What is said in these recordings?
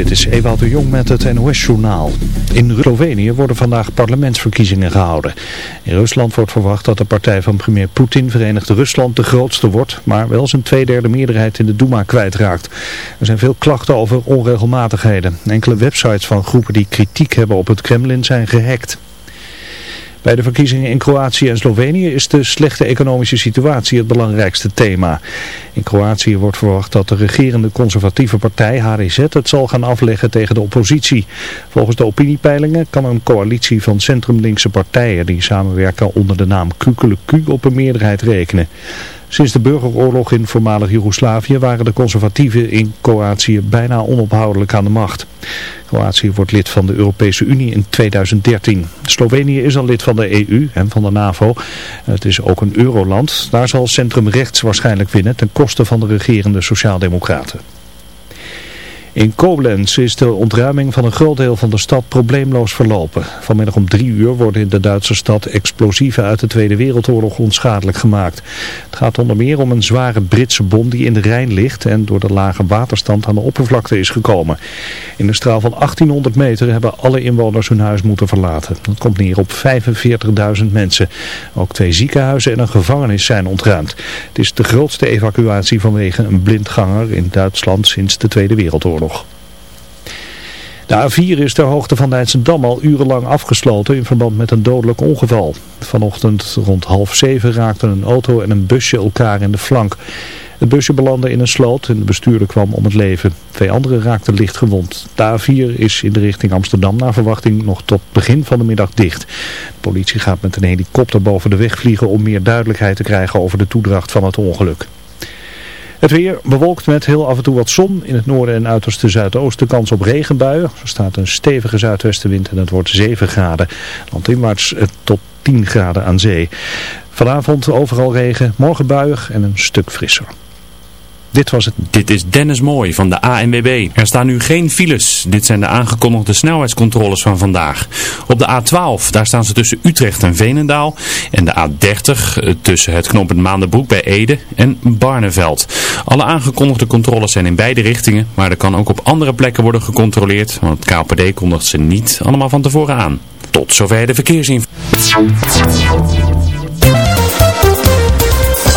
Dit is Ewout de Jong met het NOS-journaal. In Slovenië worden vandaag parlementsverkiezingen gehouden. In Rusland wordt verwacht dat de partij van premier Poetin Verenigd Rusland de grootste wordt, maar wel zijn tweederde meerderheid in de Duma kwijtraakt. Er zijn veel klachten over onregelmatigheden. Enkele websites van groepen die kritiek hebben op het Kremlin zijn gehackt. Bij de verkiezingen in Kroatië en Slovenië is de slechte economische situatie het belangrijkste thema. In Kroatië wordt verwacht dat de regerende conservatieve partij HDZ het zal gaan afleggen tegen de oppositie. Volgens de opiniepeilingen kan een coalitie van centrumlinkse partijen die samenwerken onder de naam Q op een meerderheid rekenen. Sinds de burgeroorlog in voormalig Joegoslavië waren de conservatieven in Kroatië bijna onophoudelijk aan de macht. Kroatië wordt lid van de Europese Unie in 2013. Slovenië is al lid van de EU en van de NAVO. Het is ook een euroland. Daar zal centrum rechts waarschijnlijk winnen ten koste van de regerende sociaaldemocraten. In Koblenz is de ontruiming van een groot deel van de stad probleemloos verlopen. Vanmiddag om drie uur worden in de Duitse stad explosieven uit de Tweede Wereldoorlog onschadelijk gemaakt. Het gaat onder meer om een zware Britse bom die in de Rijn ligt en door de lage waterstand aan de oppervlakte is gekomen. In een straal van 1800 meter hebben alle inwoners hun huis moeten verlaten. Dat komt neer op 45.000 mensen. Ook twee ziekenhuizen en een gevangenis zijn ontruimd. Het is de grootste evacuatie vanwege een blindganger in Duitsland sinds de Tweede Wereldoorlog. De A4 is ter hoogte van Dam al urenlang afgesloten in verband met een dodelijk ongeval. Vanochtend rond half zeven raakten een auto en een busje elkaar in de flank. Het busje belandde in een sloot en de bestuurder kwam om het leven. Twee anderen raakten licht gewond. De A4 is in de richting Amsterdam naar verwachting nog tot begin van de middag dicht. De politie gaat met een helikopter boven de weg vliegen om meer duidelijkheid te krijgen over de toedracht van het ongeluk. Het weer bewolkt met heel af en toe wat zon. In het noorden en uiterste zuidoosten kans op regenbuien. Er staat een stevige zuidwestenwind en het wordt 7 graden. Landinwaarts eh, tot 10 graden aan zee. Vanavond overal regen, morgen buiig en een stuk frisser. Dit was het. Dit is Dennis Mooi van de ANWB. Er staan nu geen files. Dit zijn de aangekondigde snelheidscontroles van vandaag. Op de A12, daar staan ze tussen Utrecht en Veenendaal. En de A30 eh, tussen het knooppunt Maandenbroek bij Ede en Barneveld. Alle aangekondigde controles zijn in beide richtingen. Maar er kan ook op andere plekken worden gecontroleerd. Want het KPD kondigt ze niet allemaal van tevoren aan. Tot zover de verkeersinformatie.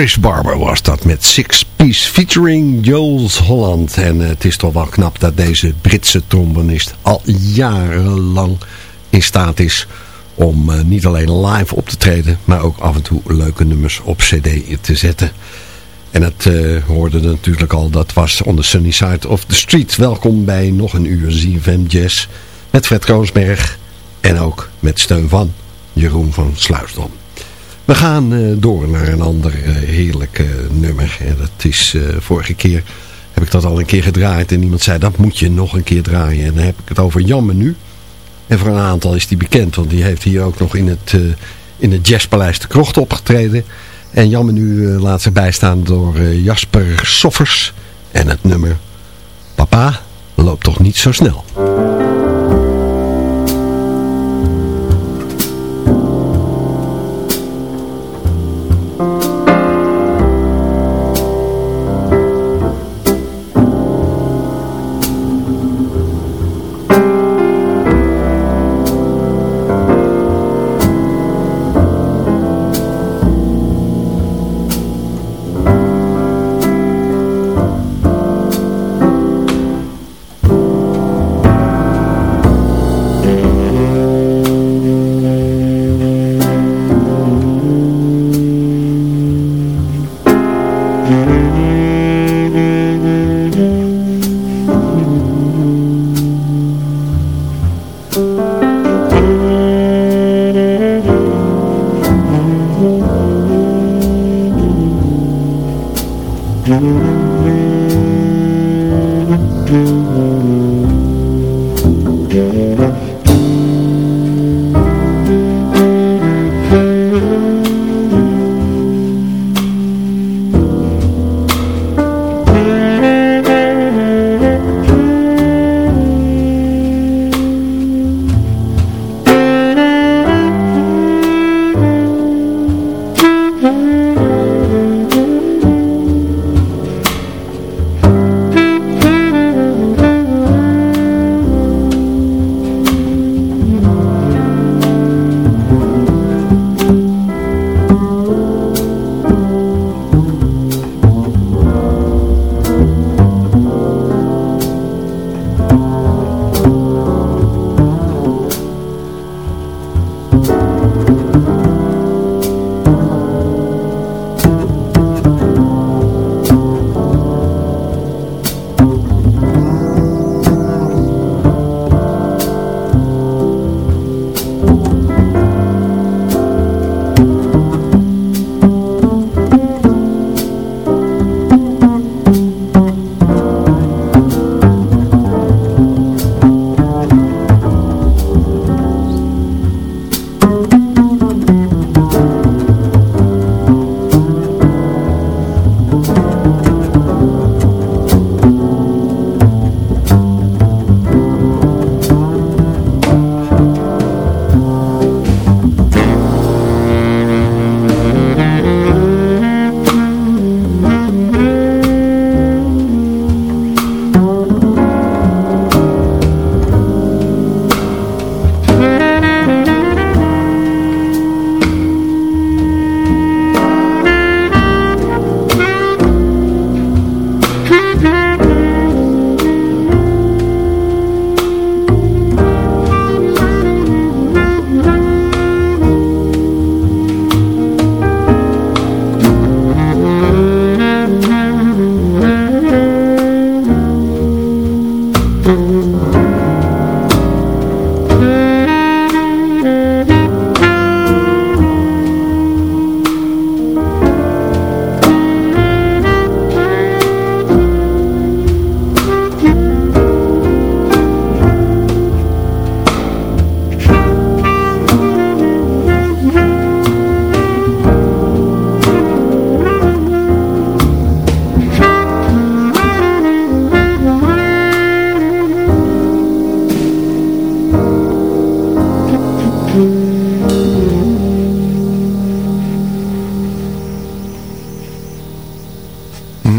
Chris Barber was dat met Six Piece featuring Jules Holland. En eh, het is toch wel knap dat deze Britse trombonist al jarenlang in staat is om eh, niet alleen live op te treden, maar ook af en toe leuke nummers op cd te zetten. En het uh, hoorde natuurlijk al, dat was On the Sunny Side of the Street. Welkom bij nog een uur ZFM Jazz met Fred Kroonsberg en ook met steun van Jeroen van Sluisdom. We gaan uh, door naar een ander uh, heerlijk uh, nummer. En dat is vorige keer heb ik dat al een keer gedraaid. En iemand zei dat moet je nog een keer draaien. En dan heb ik het over Jan Menu. En voor een aantal is die bekend. Want die heeft hier ook nog in het, in het Jazzpaleis de Krocht opgetreden. En Jan Menu laat zich bijstaan door Jasper Soffers. En het nummer Papa loopt toch niet zo snel.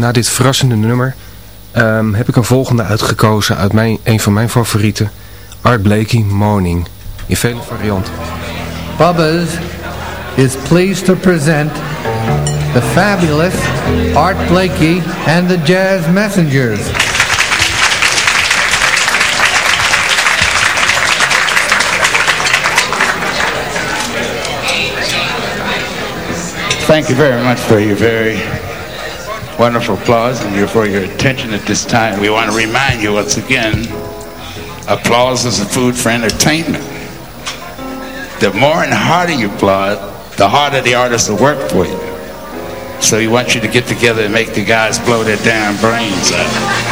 Na dit verrassende nummer um, heb ik een volgende uitgekozen uit mijn, een van mijn favorieten. Art Blakey, Morning. In vele varianten. Bubba's is pleased to present the fabulous Art Blakey and the Jazz Messengers. Thank you very much for your very wonderful applause and your, for your attention at this time. We want to remind you once again, applause is a food for entertainment. The more and harder you applaud, the harder the artist will work for you. So we want you to get together and make the guys blow their damn brains out.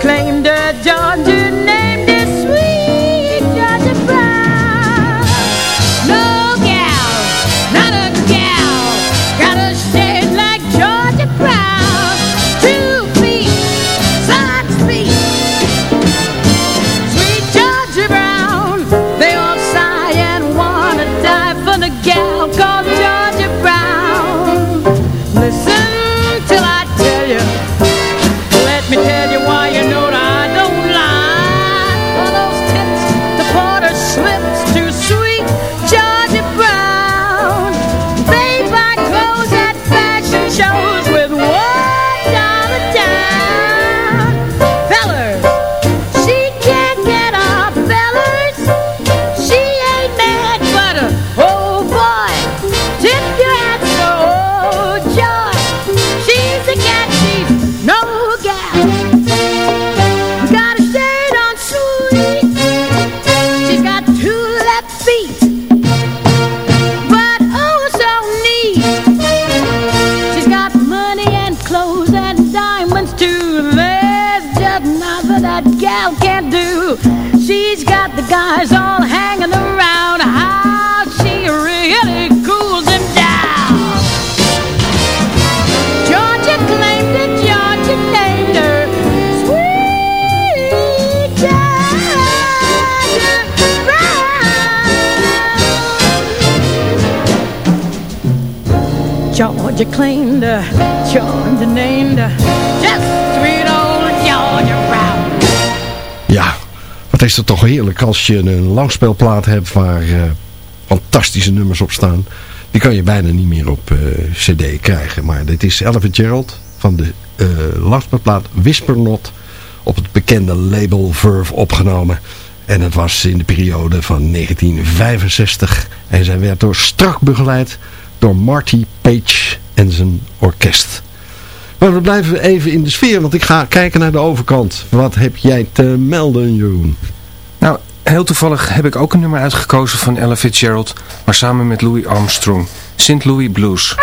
claimed a job. Georgia claimed uh, John Georgia named her, just sweet old Georgia Brown. Ja, wat is dat toch heerlijk als je een langspeelplaat hebt waar eh, fantastische nummers op staan. Die kan je bijna niet meer op eh, cd krijgen. Maar dit is Elvin Gerald van de uh, langspeelplaat Whispernot op het bekende label Verve opgenomen. En het was in de periode van 1965. En zij werd door strak begeleid door Marty Page en zijn orkest. Maar we blijven even in de sfeer, want ik ga kijken naar de overkant. Wat heb jij te melden, Jeroen? Nou, heel toevallig heb ik ook een nummer uitgekozen van Ella Fitzgerald, maar samen met Louis Armstrong. Sint Louis Blues.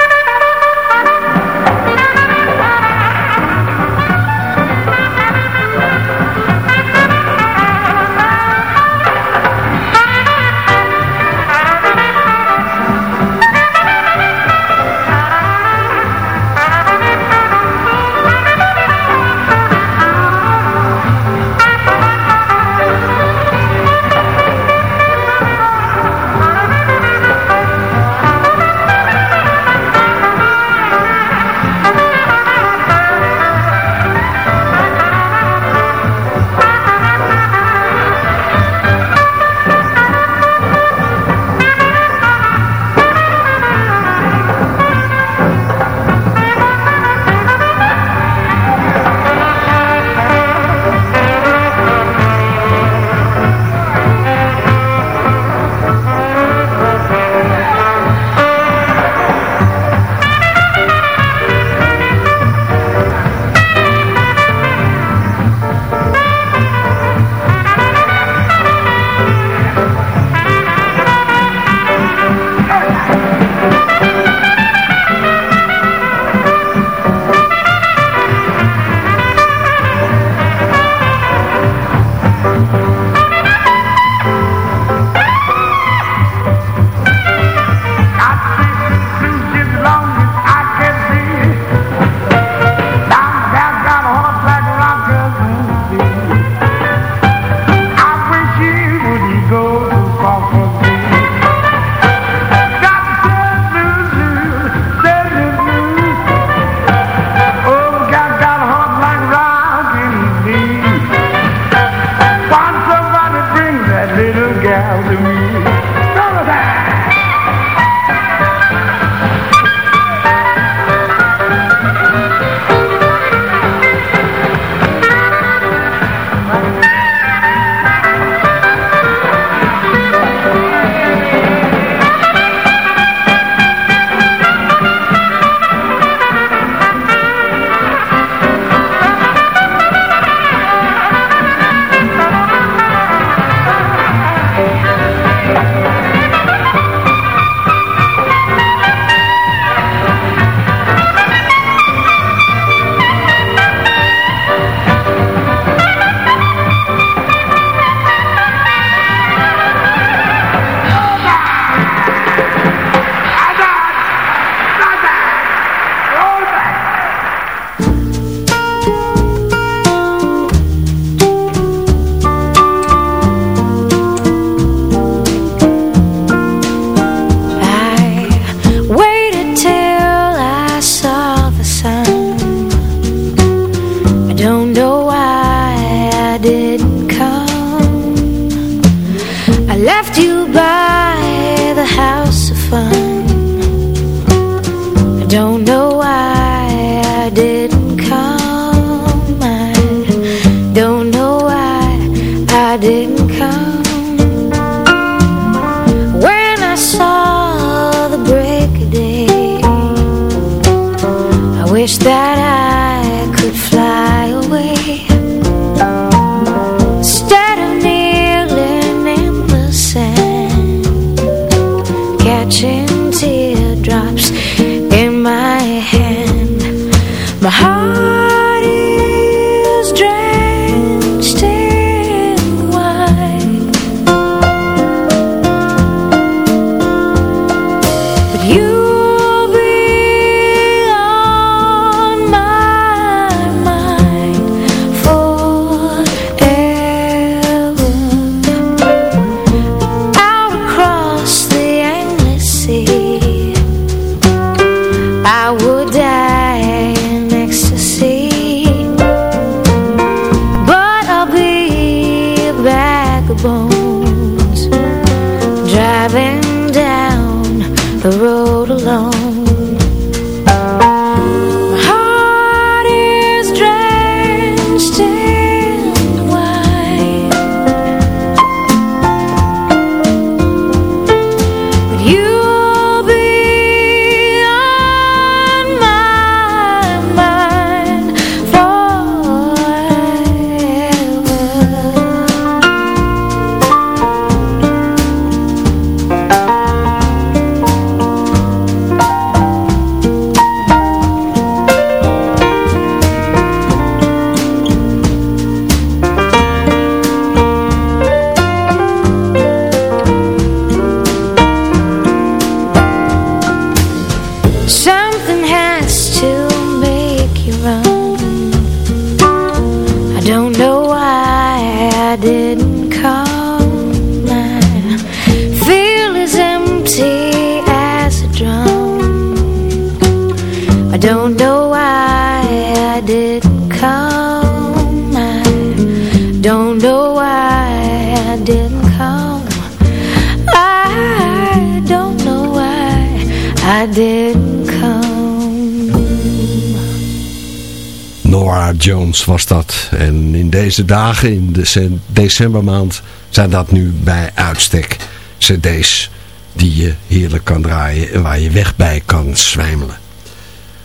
dagen in de decembermaand zijn dat nu bij uitstek cd's die je heerlijk kan draaien en waar je weg bij kan zwijmelen.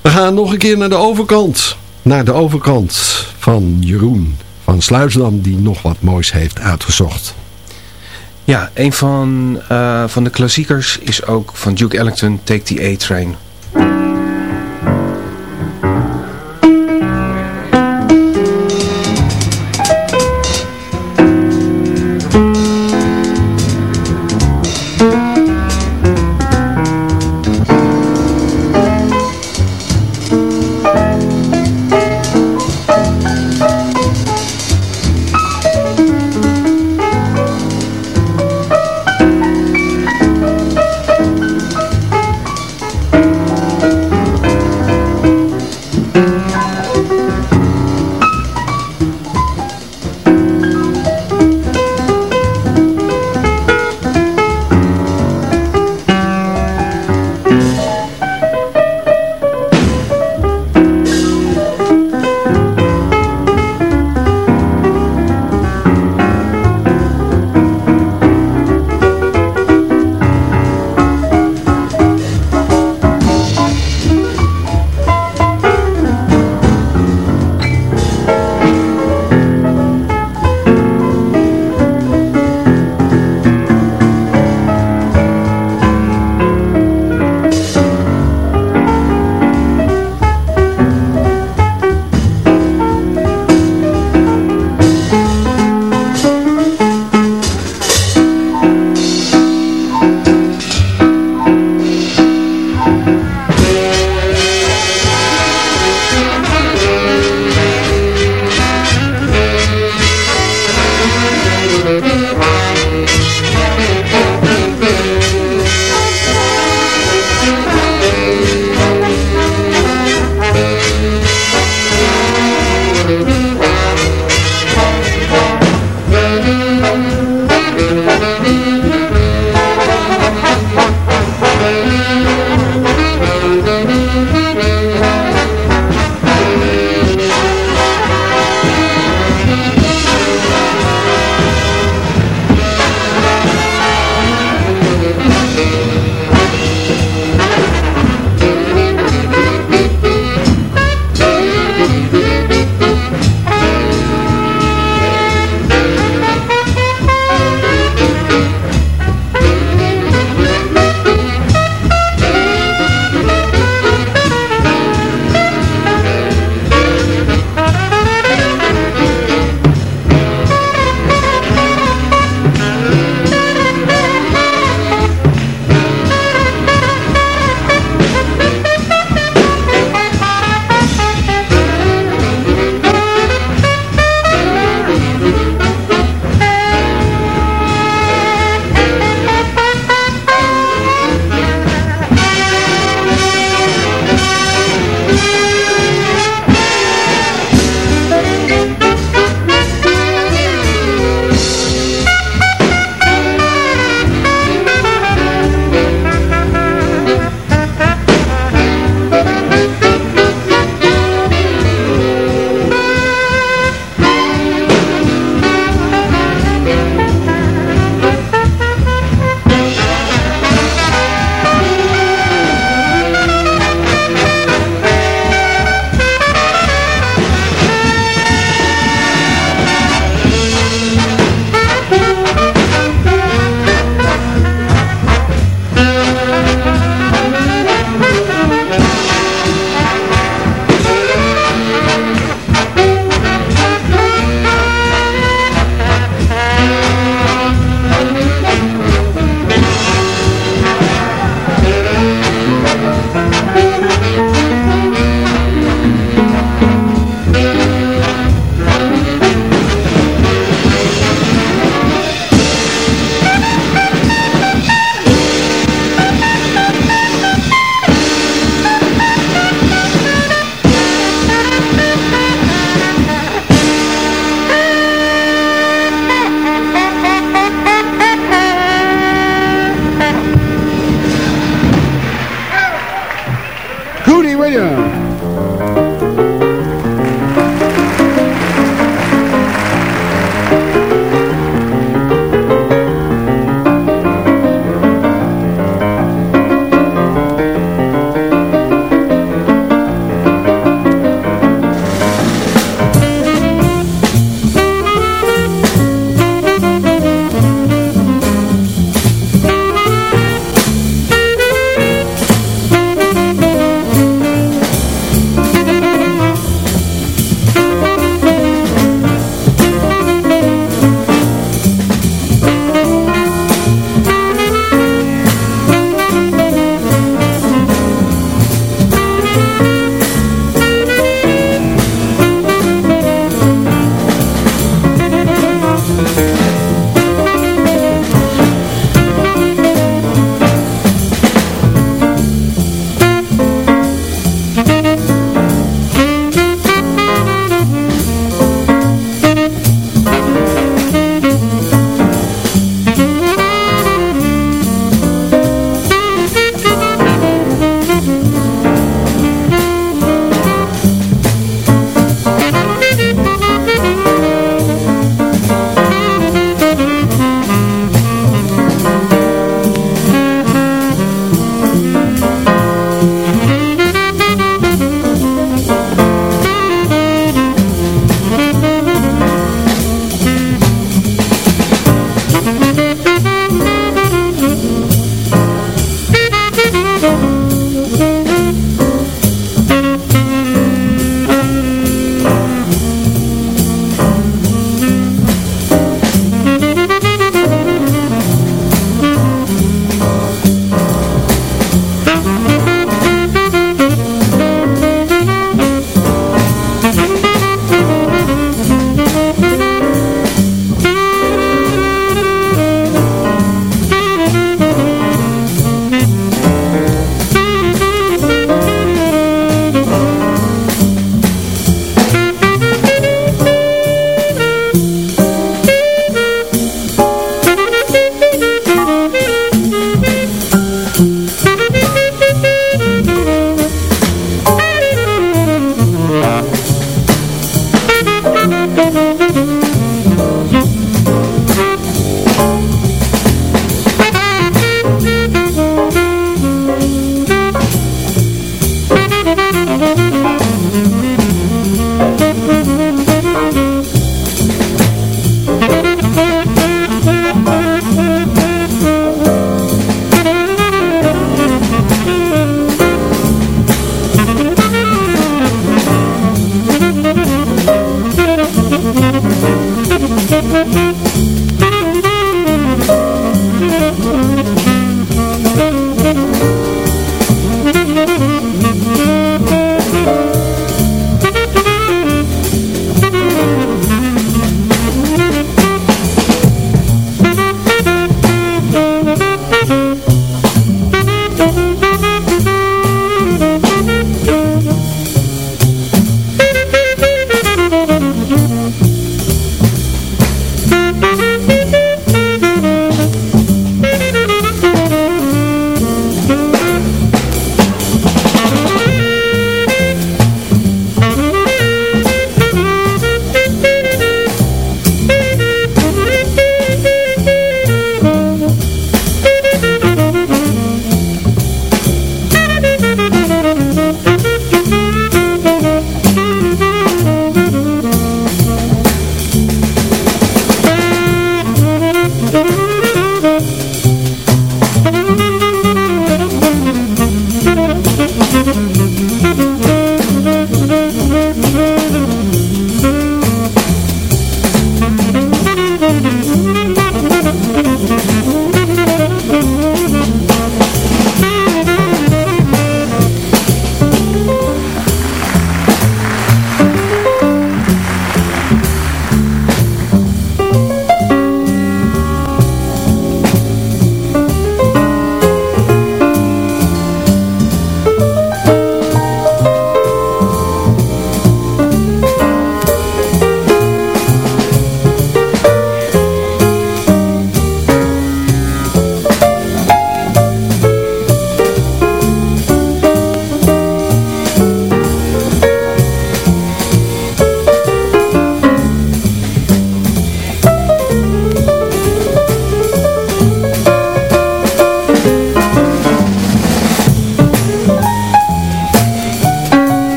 We gaan nog een keer naar de overkant. Naar de overkant van Jeroen van Sluisdam die nog wat moois heeft uitgezocht. Ja, een van, eh, van de klassiekers is ook van Duke Ellington Take the A-Train.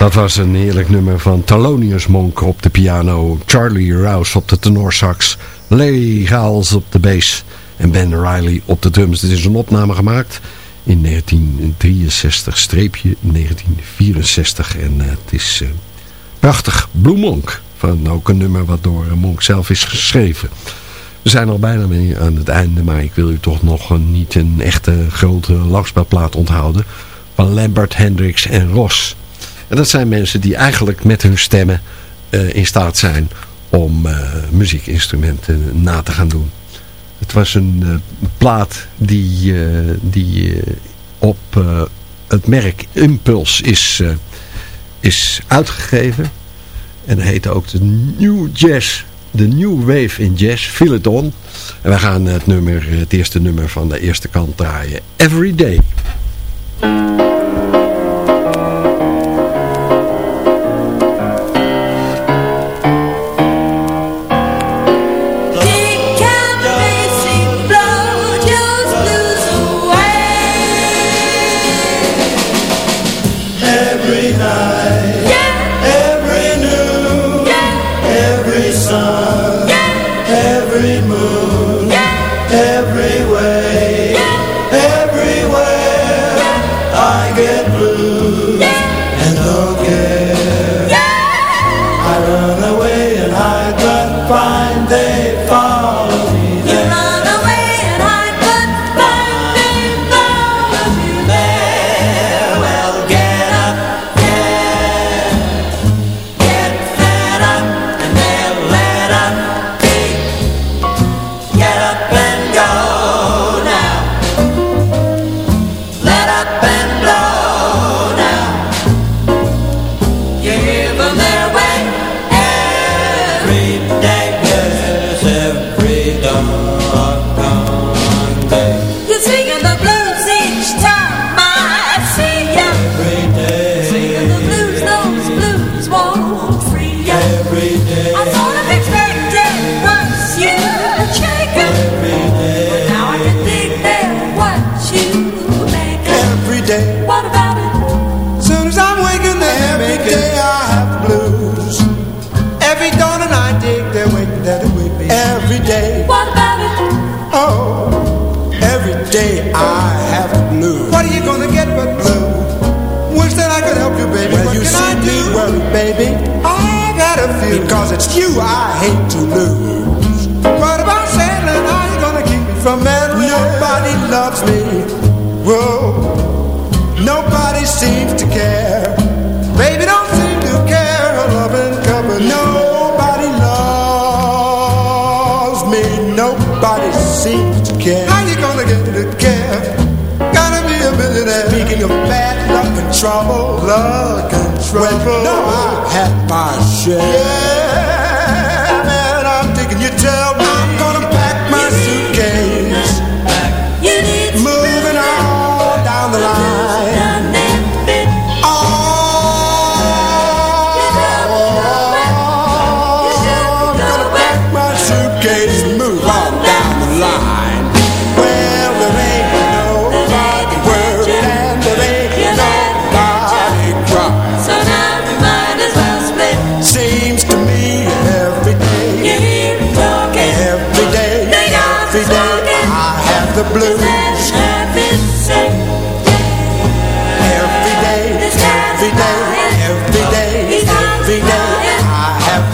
Dat was een heerlijk nummer van Thelonious Monk op de piano, Charlie Rouse op de tenorsax, Larry Gaals op de bass en Ben Riley op de drums. Dit is een opname gemaakt in 1963-1964 en uh, het is uh, prachtig. Blue Monk, van ook een nummer wat door Monk zelf is geschreven. We zijn al bijna aan het einde, maar ik wil u toch nog niet een echte grote langspelplaat onthouden van Lambert, Hendricks en Ross. En dat zijn mensen die eigenlijk met hun stemmen uh, in staat zijn om uh, muziekinstrumenten na te gaan doen. Het was een uh, plaat die, die op het merk Impulse is, is uitgegeven. En heet ook de New Jazz, de New Wave in Jazz, Feel It On. En wij gaan het, nummer, het eerste nummer van de eerste kant draaien, Every Day. Cause it's you I hate to lose. What about sailing? Are you gonna keep me from marrying? Nobody loves me. Whoa. Nobody seems to care. Baby don't seem to care. A loving company Nobody loves me. Nobody seems to care. How you gonna get to care? Gotta be a millionaire. Speaking of bad luck and trouble Luck trouble. When, no, I had my share. Yeah.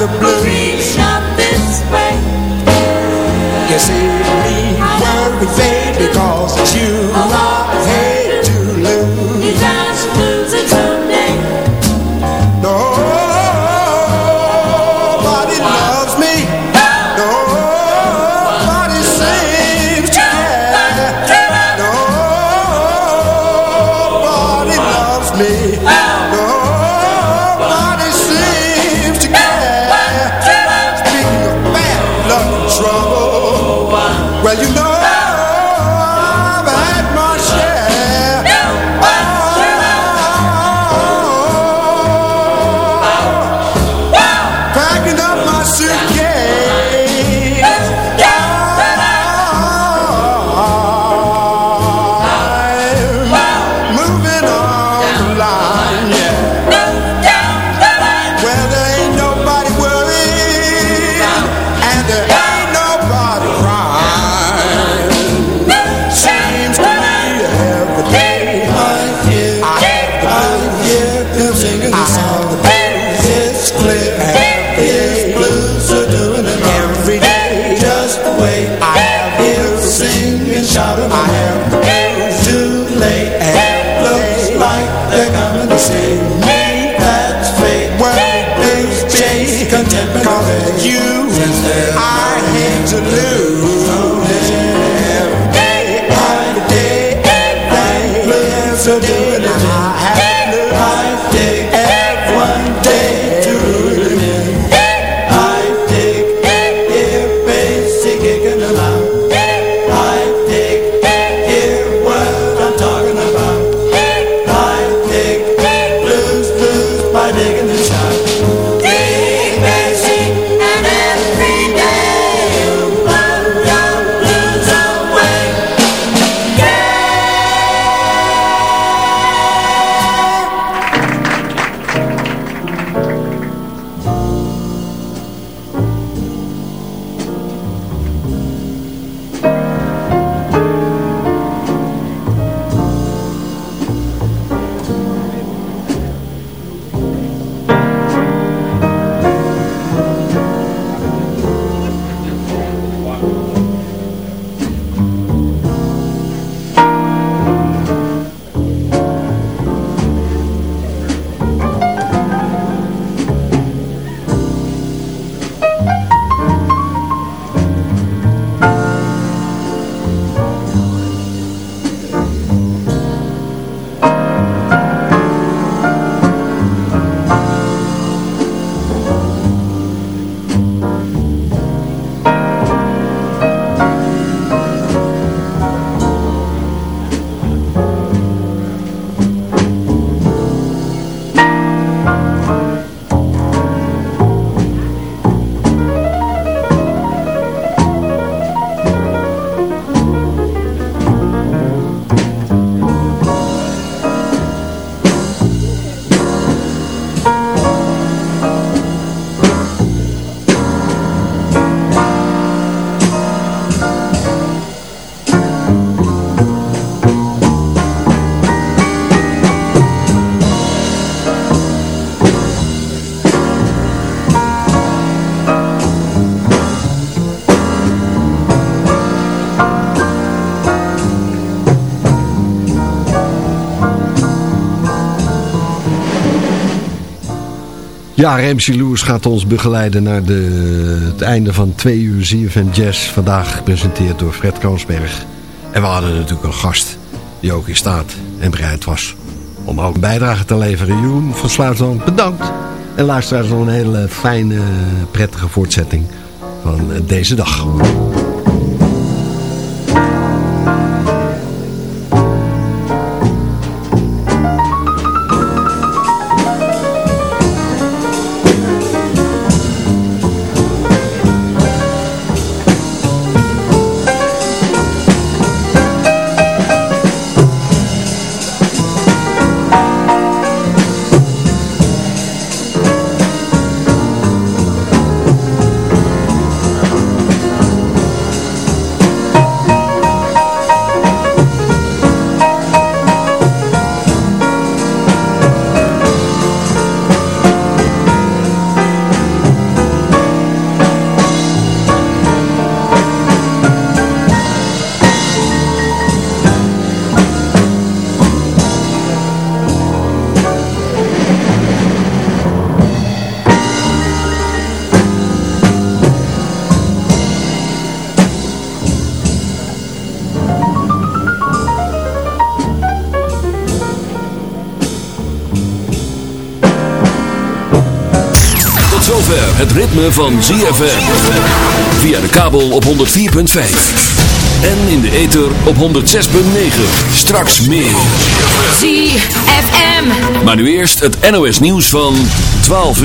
the blue. Please this way. You see, me worry, baby, because it's you. Alone. Ja, Ramsey Lewis gaat ons begeleiden naar de, het einde van twee uur ZFM Jazz. Vandaag gepresenteerd door Fred Koonsberg. En we hadden natuurlijk een gast die ook in staat en bereid was om ook een bijdrage te leveren. Jeroen van Sluisdam, bedankt. En luisteraars nog een hele fijne, prettige voortzetting van deze dag. Van ZFM. Via de kabel op 104.5. En in de ether op 106.9. Straks meer. ZFM. Maar nu eerst het NOS nieuws van 12 uur.